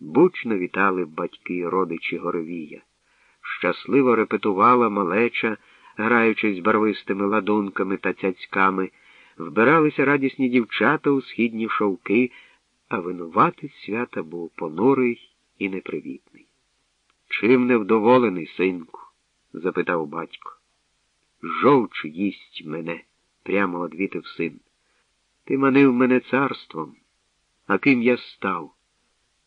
Бучно вітали батьки родичі Горовія. Щасливо репетувала малеча, граючись барвистими ладунками та цяцьками, вбиралися радісні дівчата у східні шовки, а винуватець свята був понурий і непривітний. Чим невдоволений, синку? запитав батько. Жовч їсть мене, прямо одвітив син. Ти манив мене царством, а ким я став?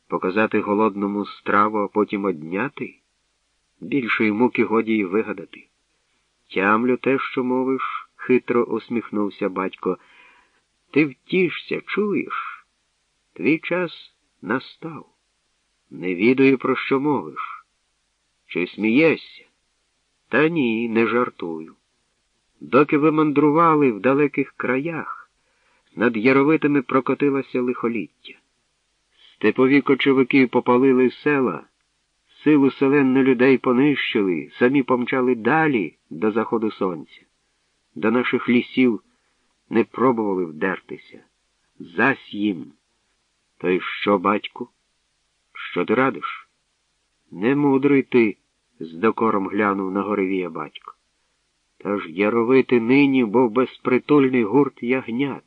Показати голодному страву, а потім одняти? Більшої муки годі й вигадати. Тямлю те, що мовиш, хитро усміхнувся батько. Ти втішся, чуєш? Твій час настав. Не відаю, про що мовиш. Чи смієшся? Та ні, не жартую. Доки ви мандрували в далеких краях, над яровитими прокотилося лихоліття. Степові кочовики попалили села, силу селенну людей понищили, самі помчали далі до заходу сонця. До наших лісів не пробували вдертися. Зась їм. То й що, батьку? Що ти радиш? Не мудрий ти, з докором глянув на горевія батько. Та ж яровити нині, бо безпритульний гурт ягнят.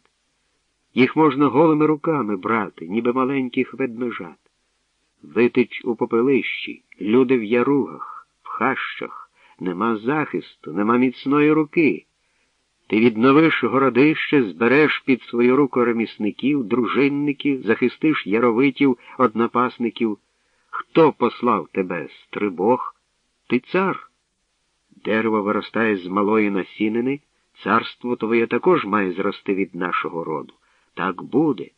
Їх можна голими руками брати, ніби маленьких ведмежат. Витич у попелищі, люди в яругах, в хащах, нема захисту, нема міцної руки. Ти відновиш городище, збереш під свою руку ремісників, дружинників, захистиш яровитів, однопасників. Хто послав тебе, стрибог? Ти цар. Дерево виростає з малої насінини, царство твоє також має зрости від нашого роду. Так буде,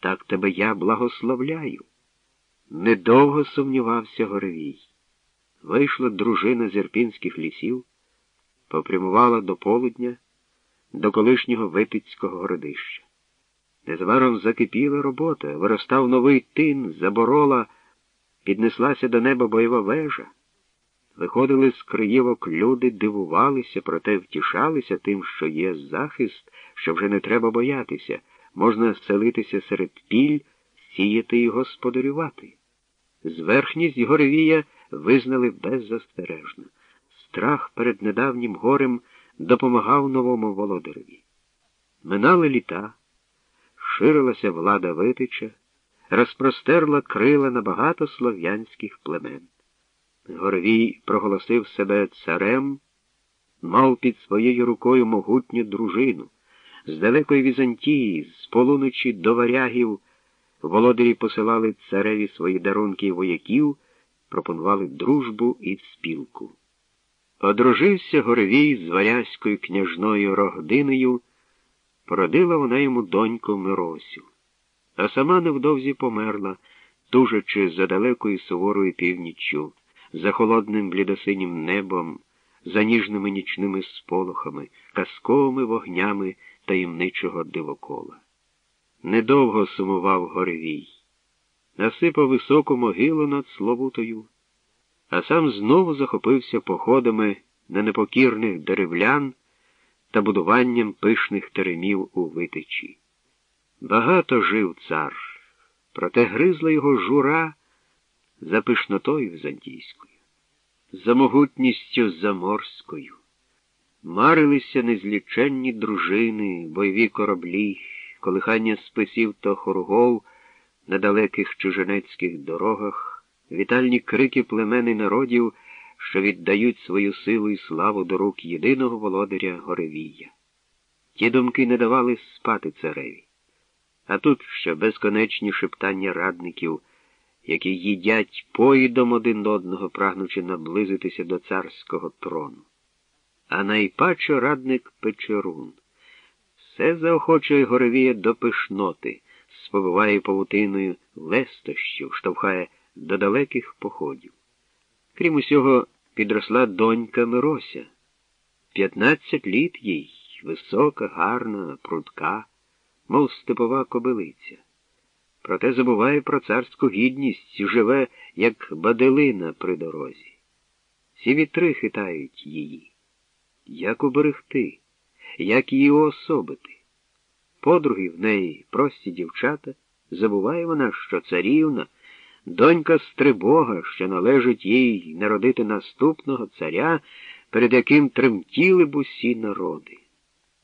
так тебе я благословляю. Недовго сумнівався Горевій. Вийшла дружина з ірпінських лісів, попрямувала до полудня, до колишнього Витицького городища. Незабаром закипіла робота, виростав новий тин, заборола, піднеслася до неба бойова вежа. Виходили з криївок люди, дивувалися, проте втішалися тим, що є захист, що вже не треба боятися, можна селитися серед піль, сіяти і господарювати. Зверхність Горевія визнали беззастережно. Страх перед недавнім горем допомагав новому володареві. Минали літа, ширилася влада Витича, розпростерла крила на багато слов'янських племен. Горвій проголосив себе царем, мав під своєю рукою могутню дружину. З далекої Візантії, з полуночі до варягів, володарі посилали цареві свої дарунки і вояків, пропонували дружбу і спілку. Одружився Горевій з варязькою княжною Рогдиною, породила вона йому доньку Миросю, а сама невдовзі померла, тужачи за далекою суворою північчю за холодним блідосинім небом, за ніжними нічними сполохами, казковими вогнями таємничого дивокола. Недовго сумував Горевій, насипав високу могилу над Словутою, а сам знову захопився походами на непокірних деревлян та будуванням пишних теремів у витичі. Багато жив цар, проте гризла його жура за пишнотою візантійською, за могутністю заморською. Марилися незліченні дружини, бойові кораблі, колихання списів та хоргов на далеких чужинецьких дорогах, вітальні крики племени народів, що віддають свою силу і славу до рук єдиного володаря Горевія. Ті думки не давали спати цареві. А тут ще безконечні шептання радників які їдять поїдом один одного, прагнучи наблизитися до царського трону. А найпаче радник Печерун. Все заохочує Горевія до пишноти, сповиває павутиною лестощів, штовхає до далеких походів. Крім усього, підросла донька Мирося. П'ятнадцять літ їй, висока, гарна, прудка, мов степова кобилиця проте забуває про царську гідність, живе, як баделина при дорозі. Всі вітри хитають її. Як уберегти, як її особити. Подруги в неї прості дівчата, забуває вона, що царівна донька Стрибога, що належить їй народити наступного царя, перед яким тремтіли б усі народи.